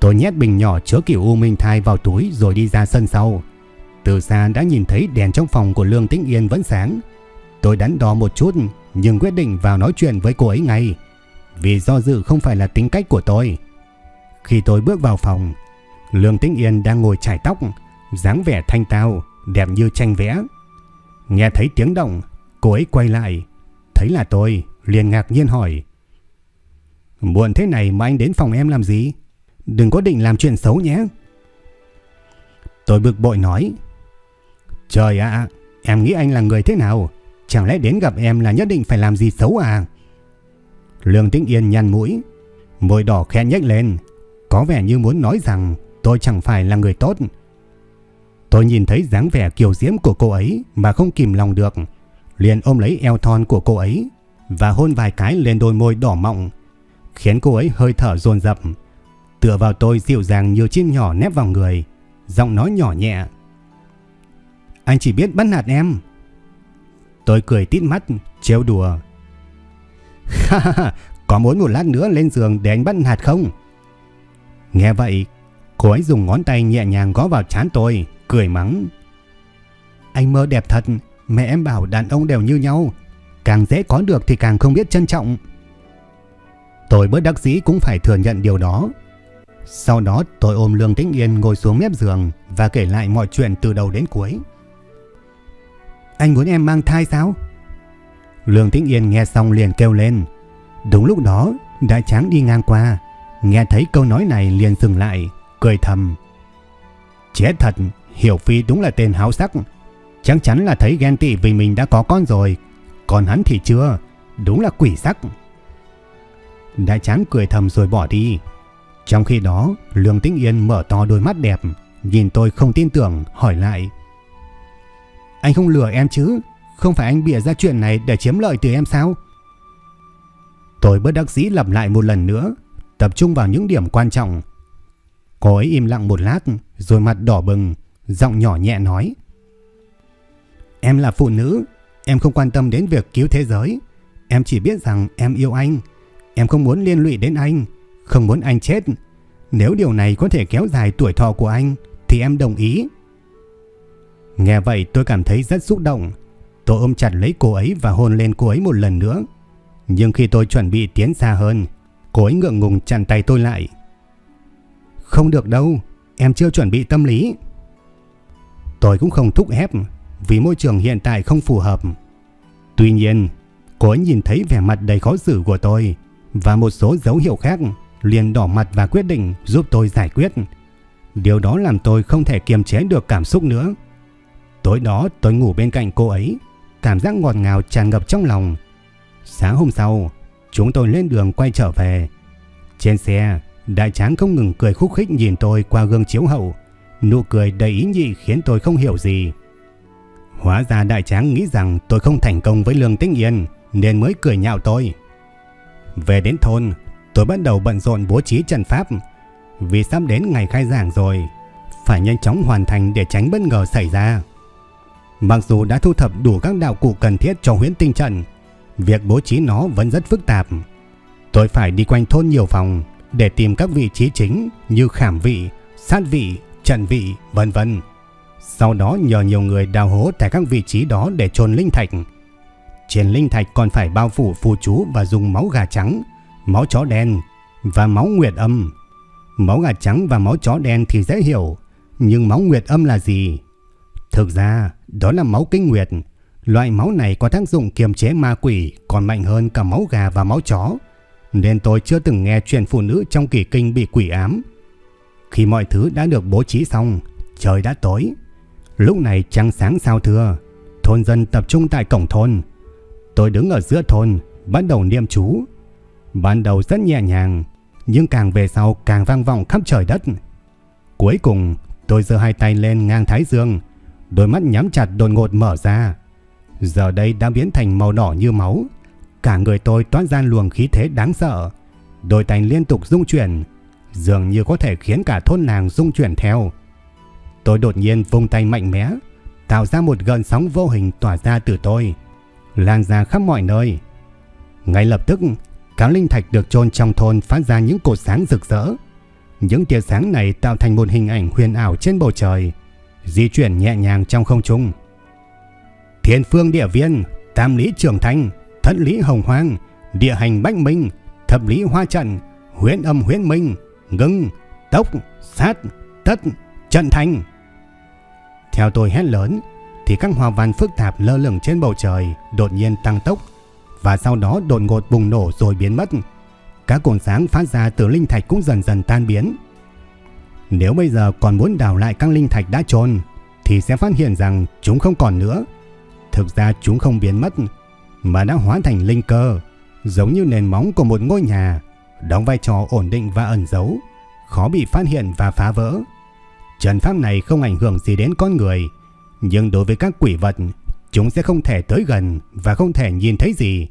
Tôi nhét bình nhỏ chứa kiểu U Minh Thai vào túi rồi đi ra sân sau. Từ xa đã nhìn thấy đèn trong phòng của Lương Tĩnh Yên vẫn sáng. Tôi đắn đo một chút nhưng quyết định vào nói chuyện với cô ấy ngay. Vì do dự không phải là tính cách của tôi. Khi tôi bước vào phòng, Lương Tĩnh Yên đang ngồi chải tóc, dáng vẻ thanh tao, đẹp như tranh vẽ. Nghe thấy tiếng động, cô ấy quay lại, thấy là tôi, liền ngạc nhiên hỏi. Muộn thế này mà anh đến phòng em làm gì? Đừng có định làm chuyện xấu nhé. Tôi bực bội nói. Trời ạ, em nghĩ anh là người thế nào? Chẳng lẽ đến gặp em là nhất định phải làm gì xấu à? Lương Tĩnh Yên nhăn mũi, môi đỏ khẽ nhếch lên, có vẻ như muốn nói rằng tôi chẳng phải là người tốt. Tôi nhìn thấy dáng vẻ kiều diễm của cô ấy mà không kìm lòng được, liền ôm lấy eo thon của cô ấy và hôn vài cái lên đôi môi đỏ mọng, khiến cô ấy hơi thở dồn dập, tựa vào tôi dịu dàng như chim nhỏ nép vào người, giọng nói nhỏ nhẹ. Anh chỉ biết bắt nạt em. Tôi cười tít mắt, trêu đùa. Ha có muốn một lát nữa lên giường để anh bắt nạt không? Nghe vậy, cô ấy dùng ngón tay nhẹ nhàng gõ vào trán tôi, cười mắng. Anh mơ đẹp thật, mẹ em bảo đàn ông đều như nhau, càng dễ có được thì càng không biết trân trọng. Tôi bớt đắc dĩ cũng phải thừa nhận điều đó. Sau đó tôi ôm Lương Tĩnh Yên ngồi xuống mép giường và kể lại mọi chuyện từ đầu đến cuối. Anh muốn em mang thai sao? Lương Tĩnh Yên nghe xong liền kêu lên. Đúng lúc đó, đại tráng đi ngang qua, nghe thấy câu nói này liền dừng lại, cười thầm. Chết thật, Hiểu Phi đúng là tên háo sắc. Chắc chắn là thấy ghen tị vì mình đã có con rồi, còn hắn thì chưa, đúng là quỷ sắc. Đại tráng cười thầm rồi bỏ đi. Trong khi đó, Lương Tĩnh Yên mở to đôi mắt đẹp, nhìn tôi không tin tưởng, hỏi lại. Anh không lừa em chứ? Không phải anh bịa ra chuyện này để chiếm lợi từ em sao? Tôi bất đắc dĩ lặp lại một lần nữa, tập trung vào những điểm quan trọng. Cô ấy im lặng một lát, rồi mặt đỏ bừng, giọng nhỏ nhẹ nói. Em là phụ nữ, em không quan tâm đến việc cứu thế giới. Em chỉ biết rằng em yêu anh. Em không muốn liên lụy đến anh, không muốn anh chết. Nếu điều này có thể kéo dài tuổi thọ của anh, thì em đồng ý. Nghe vậy tôi cảm thấy rất xúc động. Tôi ôm chặt lấy cô ấy và hôn lên cô ấy một lần nữa. Nhưng khi tôi chuẩn bị tiến xa hơn, cô ấy ngượng ngùng chặn tay tôi lại. Không được đâu, em chưa chuẩn bị tâm lý. Tôi cũng không thúc ép vì môi trường hiện tại không phù hợp. Tuy nhiên, cô ấy nhìn thấy vẻ mặt đầy khó xử của tôi và một số dấu hiệu khác liền đỏ mặt và quyết định giúp tôi giải quyết. Điều đó làm tôi không thể kiềm chế được cảm xúc nữa. Tối đó tôi ngủ bên cạnh cô ấy, cảm giác ngọt ngào tràn ngập trong lòng. Sáng hôm sau, chúng tôi lên đường quay trở về. Trên xe, đại tráng không ngừng cười khúc khích nhìn tôi qua gương chiếu hậu. Nụ cười đầy ý nhị khiến tôi không hiểu gì. Hóa ra đại tráng nghĩ rằng tôi không thành công với Lương Tĩnh Yên nên mới cười nhạo tôi. Về đến thôn, tôi bắt đầu bận rộn bố trí trận pháp. Vì sắp đến ngày khai giảng rồi, phải nhanh chóng hoàn thành để tránh bất ngờ xảy ra. Mặc dù đã thu thập đủ các đạo cụ cần thiết cho huyễn tinh trận, việc bố trí nó vẫn rất phức tạp. Tôi phải đi quanh thôn nhiều phòng để tìm các vị trí chính như khảm vị, sát vị, trận vị, vân vân. Sau đó nhờ nhiều người đào hố tại các vị trí đó để chôn linh thạch. Trên linh thạch còn phải bao phủ phù chú và dùng máu gà trắng, máu chó đen và máu nguyệt âm. Máu gà trắng và máu chó đen thì dễ hiểu, nhưng máu nguyệt âm là gì? Thực ra, đó là máu kinh nguyệt. Loại máu này có tác dụng kiềm chế ma quỷ còn mạnh hơn cả máu gà và máu chó. Nên tôi chưa từng nghe chuyện phụ nữ trong kỳ kinh bị quỷ ám. Khi mọi thứ đã được bố trí xong, trời đã tối. Lúc này trăng sáng sao thưa, thôn dân tập trung tại cổng thôn. Tôi đứng ở giữa thôn, bắt đầu niệm chú. Ban đầu rất nhẹ nhàng, nhưng càng về sau càng vang vọng khắp trời đất. Cuối cùng, tôi giơ hai tay lên ngang thái dương, đôi mắt nhắm chặt đột ngột mở ra. Giờ đây đã biến thành màu đỏ như máu. Cả người tôi toát ra luồng khí thế đáng sợ. Đôi tay liên tục rung chuyển, dường như có thể khiến cả thôn nàng rung chuyển theo. Tôi đột nhiên vung tay mạnh mẽ, tạo ra một gần sóng vô hình tỏa ra từ tôi, lan ra khắp mọi nơi. Ngay lập tức, Cáo linh thạch được chôn trong thôn phát ra những cột sáng rực rỡ. Những tia sáng này tạo thành một hình ảnh huyền ảo trên bầu trời, di chuyển nhẹ nhàng trong không trung. Thiên phương địa viên, tam lý trường thanh, thận lý hồng hoang, địa hành bách minh, thập lý hoa trận, huyễn âm huyễn minh, ngưng, tốc, sát, tất, trận thành. Theo tôi hét lớn, thì các hòa văn phức tạp lơ lửng trên bầu trời đột nhiên tăng tốc và sau đó đột ngột bùng nổ rồi biến mất. Các cồn sáng phát ra từ linh thạch cũng dần dần tan biến. Nếu bây giờ còn muốn đào lại các linh thạch đã trôn thì sẽ phát hiện rằng chúng không còn nữa. Thực ra chúng không biến mất mà đã hóa thành linh cơ, giống như nền móng của một ngôi nhà, đóng vai trò ổn định và ẩn giấu, khó bị phát hiện và phá vỡ. Trần pháp này không ảnh hưởng gì đến con người, nhưng đối với các quỷ vật, chúng sẽ không thể tới gần và không thể nhìn thấy gì.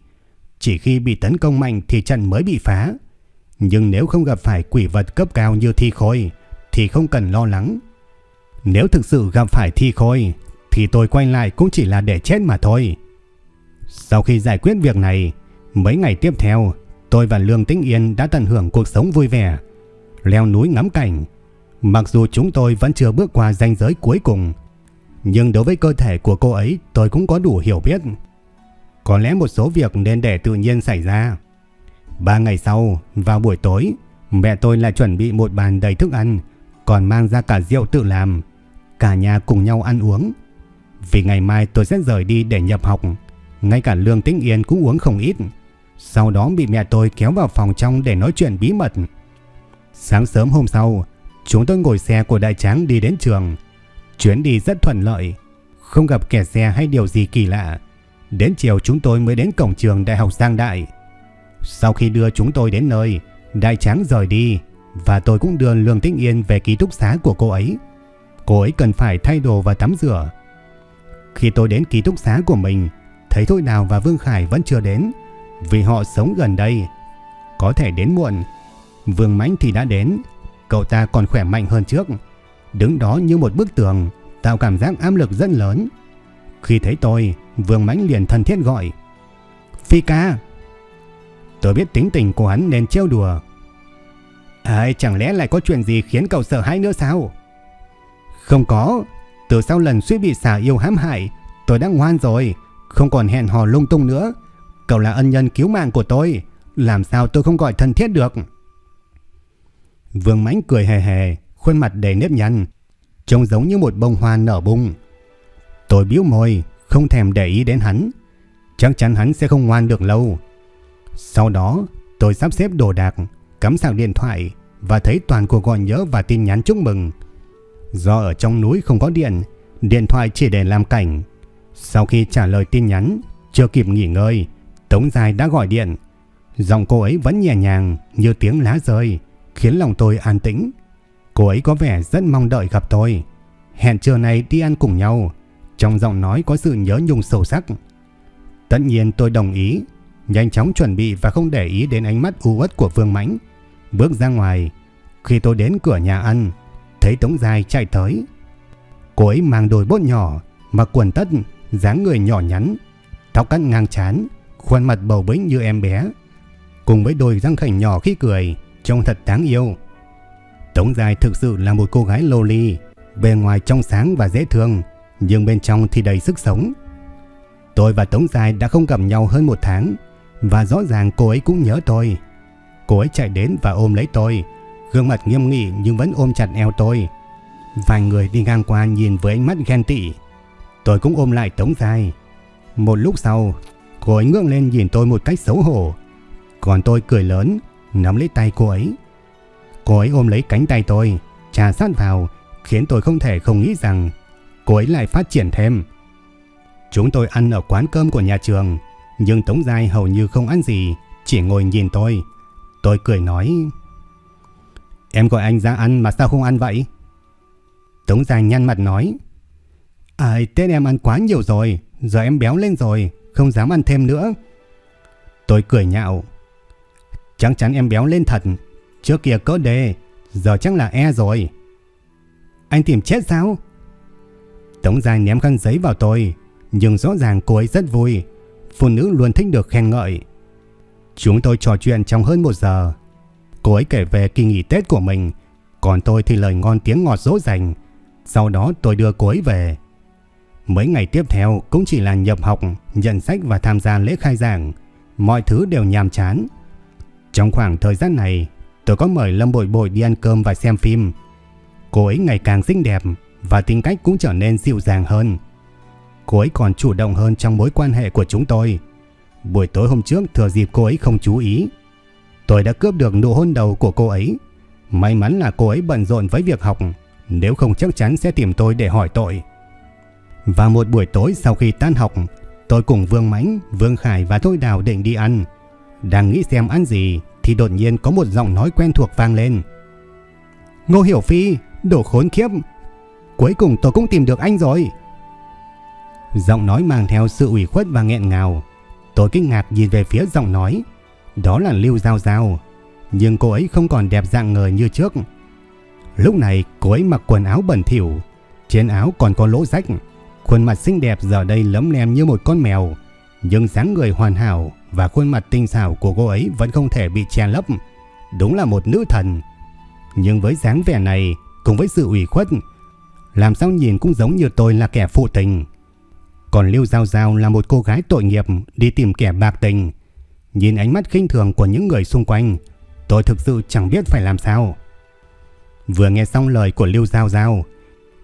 Chỉ khi bị tấn công mạnh thì trận mới bị phá. Nhưng nếu không gặp phải quỷ vật cấp cao như thi khôi thì không cần lo lắng. Nếu thực sự gặp phải thi khôi thì tôi quay lại cũng chỉ là để chết mà thôi. Sau khi giải quyết việc này, mấy ngày tiếp theo, tôi và Lương Tĩnh Yên đã tận hưởng cuộc sống vui vẻ, leo núi ngắm cảnh. Mặc dù chúng tôi vẫn chưa bước qua ranh giới cuối cùng, nhưng đối với cơ thể của cô ấy tôi cũng có đủ hiểu biết. Có lẽ một số việc nên để tự nhiên xảy ra. Ba ngày sau, vào buổi tối, mẹ tôi lại chuẩn bị một bàn đầy thức ăn, còn mang ra cả rượu tự làm. Cả nhà cùng nhau ăn uống. Vì ngày mai tôi sẽ rời đi để nhập học, ngay cả Lương Tĩnh Yên cũng uống không ít. Sau đó bị mẹ tôi kéo vào phòng trong để nói chuyện bí mật. Sáng sớm hôm sau, chúng tôi ngồi xe của đại tráng đi đến trường. Chuyến đi rất thuận lợi, không gặp kẻ xe hay điều gì kỳ lạ. Đến chiều chúng tôi mới đến cổng trường Đại học Giang Đại. Sau khi đưa chúng tôi đến nơi, đại tráng rời đi và tôi cũng đưa Lương Tĩnh Yên về ký túc xá của cô ấy. Cô ấy cần phải thay đồ và tắm rửa. Khi tôi đến ký túc xá của mình, thấy Thôi Đào và Vương Khải vẫn chưa đến vì họ sống gần đây. Có thể đến muộn. Vương Mãnh thì đã đến, cậu ta còn khỏe mạnh hơn trước đứng đó như một bức tường, tạo cảm giác áp lực rất lớn. Khi thấy tôi, Vương Mãnh liền thân thiết gọi. Phi ca! Tôi biết tính tình của hắn nên trêu đùa. Ai chẳng lẽ lại có chuyện gì khiến cậu sợ hãi nữa sao? Không có, từ sau lần suýt bị xà yêu hãm hại, tôi đã ngoan rồi, không còn hẹn hò lung tung nữa. Cậu là ân nhân cứu mạng của tôi, làm sao tôi không gọi thân thiết được? Vương Mãnh cười hề hề, khuôn mặt đầy nếp nhăn, trông giống như một bông hoa nở bung. Tôi biếu môi, không thèm để ý đến hắn. Chắc chắn hắn sẽ không ngoan được lâu. Sau đó, tôi sắp xếp đồ đạc, cắm sạc điện thoại và thấy toàn cuộc gọi nhớ và tin nhắn chúc mừng. Do ở trong núi không có điện, điện thoại chỉ để làm cảnh. Sau khi trả lời tin nhắn, chưa kịp nghỉ ngơi, Tống Dài đã gọi điện. Giọng cô ấy vẫn nhẹ nhàng như tiếng lá rơi, khiến lòng tôi an tĩnh. Cô ấy có vẻ rất mong đợi gặp tôi. Hẹn trưa nay đi ăn cùng nhau. Trong giọng nói có sự nhớ nhung sâu sắc. Tất nhiên tôi đồng ý. Nhanh chóng chuẩn bị và không để ý đến ánh mắt u uất của Vương Mãnh. Bước ra ngoài. Khi tôi đến cửa nhà ăn, thấy Tống Dài chạy tới. Cô ấy mang đôi bốt nhỏ, mặc quần tất, dáng người nhỏ nhắn, tóc cắt ngang chán, khuôn mặt bầu bĩnh như em bé. Cùng với đôi răng khảnh nhỏ khi cười, trông thật đáng yêu. Tống Dài thực sự là một cô gái lô ly, bề ngoài trong sáng và dễ thương, nhưng bên trong thì đầy sức sống. Tôi và Tống Dài đã không gặp nhau hơn một tháng, và rõ ràng cô ấy cũng nhớ tôi. Cô ấy chạy đến và ôm lấy tôi, gương mặt nghiêm nghị nhưng vẫn ôm chặt eo tôi. Vài người đi ngang qua nhìn với ánh mắt ghen tị. Tôi cũng ôm lại Tống Dài. Một lúc sau, cô ấy ngước lên nhìn tôi một cách xấu hổ. Còn tôi cười lớn, nắm lấy tay cô ấy. Cô ấy ôm lấy cánh tay tôi, trà sát vào, khiến tôi không thể không nghĩ rằng cô ấy lại phát triển thêm. Chúng tôi ăn ở quán cơm của nhà trường, nhưng Tống Giai hầu như không ăn gì, chỉ ngồi nhìn tôi. Tôi cười nói, Em gọi anh ra ăn mà sao không ăn vậy? Tống Giang nhăn mặt nói, À, tên em ăn quá nhiều rồi, giờ em béo lên rồi, không dám ăn thêm nữa. Tôi cười nhạo, Chắc chắn em béo lên thật, Trước kia có đề, giờ chắc là E rồi. Anh tìm chết sao? Tống Giang ném khăn giấy vào tôi, nhưng rõ ràng cô ấy rất vui. Phụ nữ luôn thích được khen ngợi. Chúng tôi trò chuyện trong hơn một giờ. Cô ấy kể về kỳ nghỉ Tết của mình, Còn tôi thì lời ngon tiếng ngọt dỗ dành. Sau đó tôi đưa cô ấy về. Mấy ngày tiếp theo cũng chỉ là nhập học, nhận sách và tham gia lễ khai giảng. Mọi thứ đều nhàm chán. Trong khoảng thời gian này, tôi có mời Lâm Bội Bội đi ăn cơm và xem phim. Cô ấy ngày càng xinh đẹp và tính cách cũng trở nên dịu dàng hơn. Cô ấy còn chủ động hơn trong mối quan hệ của chúng tôi. Buổi tối hôm trước thừa dịp cô ấy không chú ý. Tôi đã cướp được nụ hôn đầu của cô ấy. May mắn là cô ấy bận rộn với việc học, nếu không chắc chắn sẽ tìm tôi để hỏi tội. Và một buổi tối sau khi tan học, tôi cùng Vương Mãnh, Vương Khải và Thôi Đào định đi ăn. Đang nghĩ xem ăn gì thì đột nhiên có một giọng nói quen thuộc vang lên. Ngô Hiểu Phi, đồ khốn kiếp. Cuối cùng tôi cũng tìm được anh rồi. Giọng nói mang theo sự ủy khuất và nghẹn ngào. Tôi kinh ngạc nhìn về phía giọng nói. Đó là Lưu Giao Giao. Nhưng cô ấy không còn đẹp dạng người như trước. Lúc này cô ấy mặc quần áo bẩn thỉu. Trên áo còn có lỗ rách. Khuôn mặt xinh đẹp giờ đây lấm lem như một con mèo. Nhưng dáng người hoàn hảo và khuôn mặt tinh xảo của cô ấy vẫn không thể bị che lấp. Đúng là một nữ thần. Nhưng với dáng vẻ này cùng với sự ủy khuất, làm sao nhìn cũng giống như tôi là kẻ phụ tình. Còn Lưu Giao Giao là một cô gái tội nghiệp đi tìm kẻ bạc tình. Nhìn ánh mắt khinh thường của những người xung quanh, tôi thực sự chẳng biết phải làm sao. Vừa nghe xong lời của Lưu Giao Giao,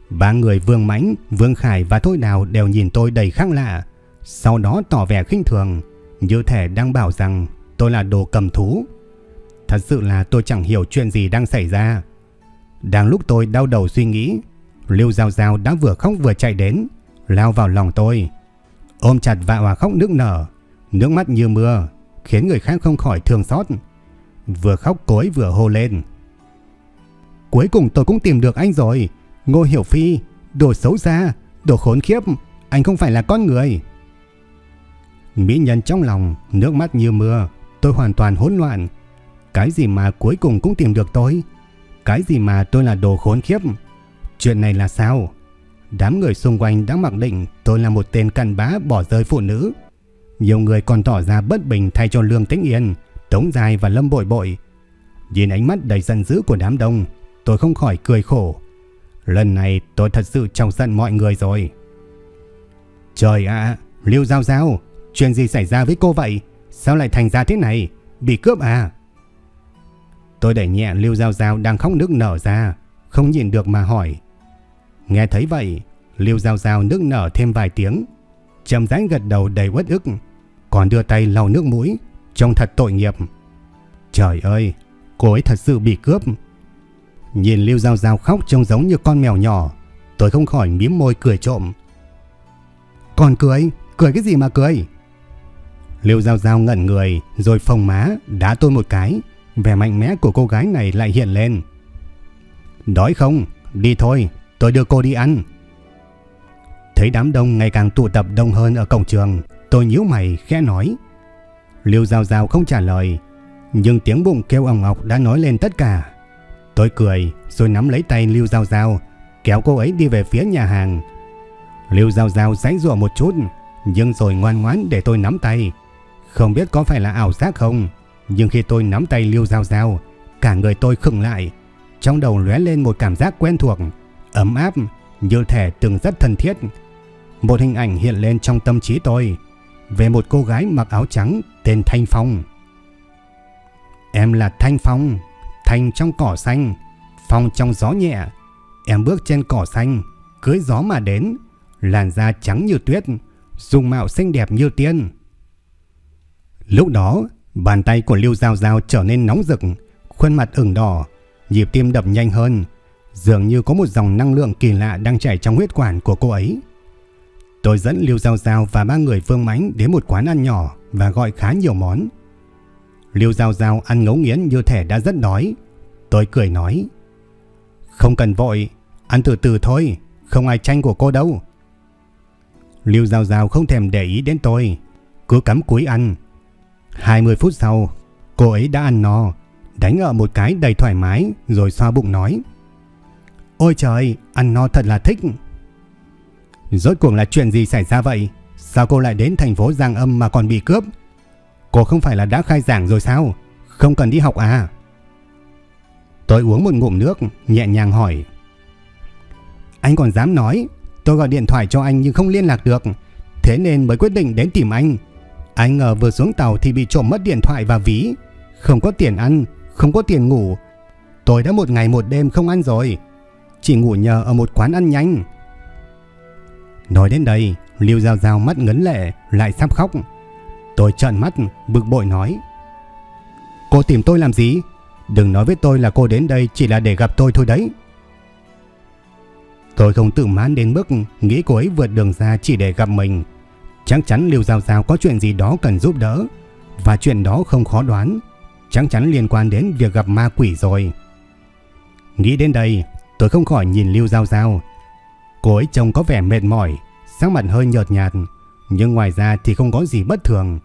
ba người Vương Mãnh, Vương Khải và Thôi Đào đều nhìn tôi đầy khác lạ, sau đó tỏ vẻ khinh thường, như thể đang bảo rằng tôi là đồ cầm thú. Thật sự là tôi chẳng hiểu chuyện gì đang xảy ra. Đang lúc tôi đau đầu suy nghĩ, Lưu Giao Giao đã vừa khóc vừa chạy đến, lao vào lòng tôi. Ôm chặt và hòa khóc nước nở, nước mắt như mưa, khiến người khác không khỏi thương xót. Vừa khóc cối vừa hô lên. Cuối cùng tôi cũng tìm được anh rồi. Ngô Hiểu Phi, đồ xấu xa, đồ khốn khiếp, anh không phải là con người. Mỹ nhân trong lòng, nước mắt như mưa, tôi hoàn toàn hỗn loạn. Cái gì mà cuối cùng cũng tìm được tôi? Cái gì mà tôi là đồ khốn khiếp? Chuyện này là sao? Đám người xung quanh đã mặc định tôi là một tên cặn bá bỏ rơi phụ nữ. Nhiều người còn tỏ ra bất bình thay cho Lương Tĩnh Yên, Tống Dài và Lâm Bội Bội. Nhìn ánh mắt đầy giận dữ của đám đông, tôi không khỏi cười khổ. Lần này tôi thật sự trong giận mọi người rồi. Trời ạ, Lưu Giao Giao, chuyện gì xảy ra với cô vậy? Sao lại thành ra thế này? Bị cướp à? Tôi đẩy nhẹ Lưu Giao Giao đang khóc nước nở ra, không nhìn được mà hỏi. Nghe thấy vậy, liêu Giao Giao nước nở thêm vài tiếng, chậm rãi gật đầu đầy uất ức, còn đưa tay lau nước mũi, trông thật tội nghiệp. Trời ơi, cô ấy thật sự bị cướp. Nhìn liêu Giao Giao khóc trông giống như con mèo nhỏ, tôi không khỏi miếm môi cười trộm. Còn cười, cười cái gì mà cười? liêu Giao Giao ngẩn người rồi phồng má đá tôi một cái, vẻ mạnh mẽ của cô gái này lại hiện lên. Đói không? Đi thôi, tôi đưa cô đi ăn. Thấy đám đông ngày càng tụ tập đông hơn ở cổng trường, tôi nhíu mày khẽ nói. Liêu Giao Giao không trả lời, nhưng tiếng bụng kêu ong ọc đã nói lên tất cả. Tôi cười rồi nắm lấy tay Liêu Giao Giao, kéo cô ấy đi về phía nhà hàng. Liêu Giao Giao giãy giụa một chút, nhưng rồi ngoan ngoãn để tôi nắm tay. Không biết có phải là ảo giác không, nhưng khi tôi nắm tay Liêu Giao Giao, cả người tôi khựng lại, trong đầu lóe lên một cảm giác quen thuộc, ấm áp, như thể từng rất thân thiết. Một hình ảnh hiện lên trong tâm trí tôi về một cô gái mặc áo trắng tên Thanh Phong. Em là Thanh Phong, Thanh trong cỏ xanh, Phong trong gió nhẹ. Em bước trên cỏ xanh, cưới gió mà đến, làn da trắng như tuyết, dung mạo xinh đẹp như tiên. Lúc đó, bàn tay của Lưu Giao Giao trở nên nóng rực, khuôn mặt ửng đỏ, nhịp tim đập nhanh hơn, dường như có một dòng năng lượng kỳ lạ đang chảy trong huyết quản của cô ấy. Tôi dẫn liêu Giao Giao và ba người Phương Mánh đến một quán ăn nhỏ và gọi khá nhiều món. liêu Giao Giao ăn ngấu nghiến như thể đã rất đói. Tôi cười nói. Không cần vội, ăn từ từ thôi, không ai tranh của cô đâu. liêu Giao Giao không thèm để ý đến tôi, cứ cắm cúi ăn. 20 phút sau, cô ấy đã ăn no, đánh ở một cái đầy thoải mái rồi xoa bụng nói. Ôi trời, ăn no thật là thích. Rốt cuộc là chuyện gì xảy ra vậy? Sao cô lại đến thành phố Giang Âm mà còn bị cướp? Cô không phải là đã khai giảng rồi sao? Không cần đi học à? Tôi uống một ngụm nước, nhẹ nhàng hỏi. Anh còn dám nói, tôi gọi điện thoại cho anh nhưng không liên lạc được, thế nên mới quyết định đến tìm anh. Anh ngờ vừa xuống tàu thì bị trộm mất điện thoại và ví, không có tiền ăn, không có tiền ngủ. Tôi đã một ngày một đêm không ăn rồi, chỉ ngủ nhờ ở một quán ăn nhanh. Nói đến đây, Lưu Giao Giao mắt ngấn lệ, lại sắp khóc. Tôi trợn mắt, bực bội nói. Cô tìm tôi làm gì? Đừng nói với tôi là cô đến đây chỉ là để gặp tôi thôi đấy. Tôi không tự mãn đến mức nghĩ cô ấy vượt đường ra chỉ để gặp mình. Chắc chắn Lưu Giao Giao có chuyện gì đó cần giúp đỡ. Và chuyện đó không khó đoán. Chắc chắn liên quan đến việc gặp ma quỷ rồi. Nghĩ đến đây, tôi không khỏi nhìn Lưu Giao Giao. Cô ấy trông có vẻ mệt mỏi, sắc mặt hơi nhợt nhạt, nhưng ngoài ra thì không có gì bất thường.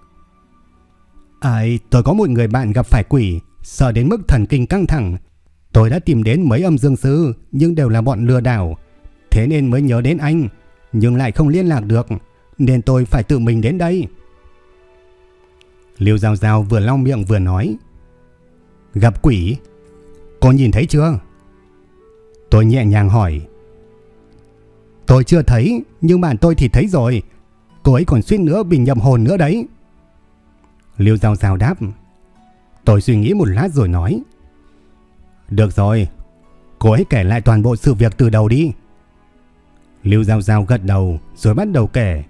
Ai, tôi có một người bạn gặp phải quỷ, sợ đến mức thần kinh căng thẳng. Tôi đã tìm đến mấy âm dương sư, nhưng đều là bọn lừa đảo. Thế nên mới nhớ đến anh, nhưng lại không liên lạc được, nên tôi phải tự mình đến đây. Liêu Giao Giao vừa lau miệng vừa nói. Gặp quỷ? Cô nhìn thấy chưa? Tôi nhẹ nhàng hỏi. Tôi chưa thấy, nhưng bạn tôi thì thấy rồi. Cô ấy còn suýt nữa bị nhầm hồn nữa đấy. Liêu Giao Giao đáp. Tôi suy nghĩ một lát rồi nói. Được rồi, cô ấy kể lại toàn bộ sự việc từ đầu đi. Lưu Giao Giao gật đầu rồi bắt đầu kể.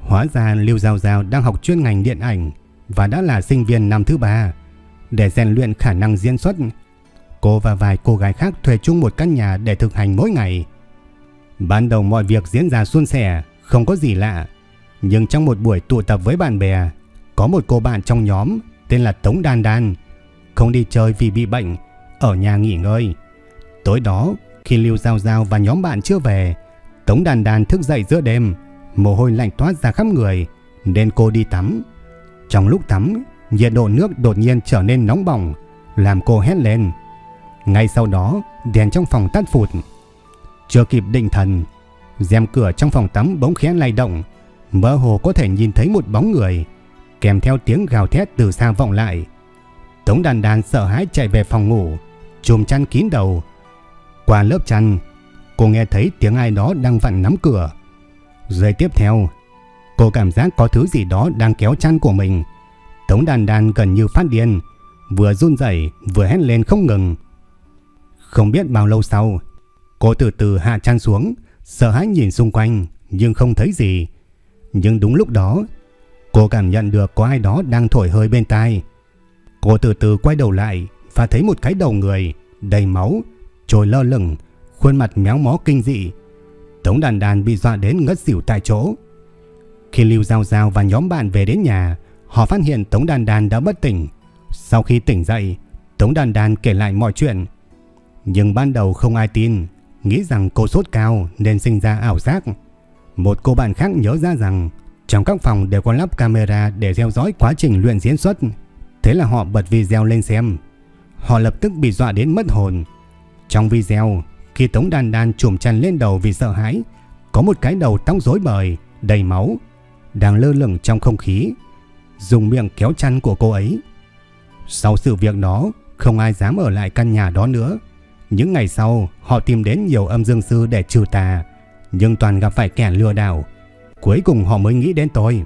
Hóa ra Lưu Giao Giao đang học chuyên ngành điện ảnh và đã là sinh viên năm thứ ba. Để rèn luyện khả năng diễn xuất, cô và vài cô gái khác thuê chung một căn nhà để thực hành mỗi ngày. Ban đầu mọi việc diễn ra suôn sẻ, không có gì lạ. Nhưng trong một buổi tụ tập với bạn bè, có một cô bạn trong nhóm tên là Tống Đan Đan, không đi chơi vì bị bệnh, ở nhà nghỉ ngơi. Tối đó, khi Lưu Giao Giao và nhóm bạn chưa về, Tống Đan Đan thức dậy giữa đêm, mồ hôi lạnh toát ra khắp người, nên cô đi tắm. Trong lúc tắm, nhiệt độ nước đột nhiên trở nên nóng bỏng, làm cô hét lên. Ngay sau đó, đèn trong phòng tắt phụt. Chưa kịp định thần, rèm cửa trong phòng tắm bỗng khẽ lay động, mơ hồ có thể nhìn thấy một bóng người, kèm theo tiếng gào thét từ xa vọng lại. Tống đàn đàn sợ hãi chạy về phòng ngủ, chùm chăn kín đầu. Qua lớp chăn, cô nghe thấy tiếng ai đó đang vặn nắm cửa. Rồi tiếp theo, cô cảm giác có thứ gì đó đang kéo chăn của mình. Tống đàn đàn gần như phát điên, vừa run rẩy vừa hét lên không ngừng. Không biết bao lâu sau, cô từ từ hạ chăn xuống, sợ hãi nhìn xung quanh nhưng không thấy gì. Nhưng đúng lúc đó, cô cảm nhận được có ai đó đang thổi hơi bên tai. Cô từ từ quay đầu lại và thấy một cái đầu người đầy máu, trồi lơ lửng, khuôn mặt méo mó kinh dị. Tống đàn đàn bị dọa đến ngất xỉu tại chỗ. Khi Lưu Giao Giao và nhóm bạn về đến nhà, họ phát hiện Tống đàn đàn đã bất tỉnh. Sau khi tỉnh dậy, Tống đàn đàn kể lại mọi chuyện. Nhưng ban đầu không ai tin, nghĩ rằng cô sốt cao nên sinh ra ảo giác. Một cô bạn khác nhớ ra rằng trong các phòng đều có lắp camera để theo dõi quá trình luyện diễn xuất. Thế là họ bật video lên xem. Họ lập tức bị dọa đến mất hồn. Trong video, khi Tống Đan Đan trùm chăn lên đầu vì sợ hãi, có một cái đầu tóc rối bời, đầy máu, đang lơ lửng trong không khí, dùng miệng kéo chăn của cô ấy. Sau sự việc đó, không ai dám ở lại căn nhà đó nữa. Những ngày sau, họ tìm đến nhiều âm dương sư để trừ tà, nhưng toàn gặp phải kẻ lừa đảo. Cuối cùng họ mới nghĩ đến tôi.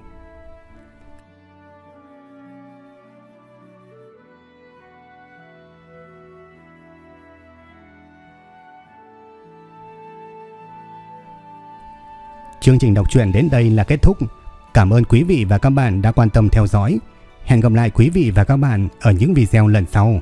Chương trình đọc truyện đến đây là kết thúc. Cảm ơn quý vị và các bạn đã quan tâm theo dõi. Hẹn gặp lại quý vị và các bạn ở những video lần sau.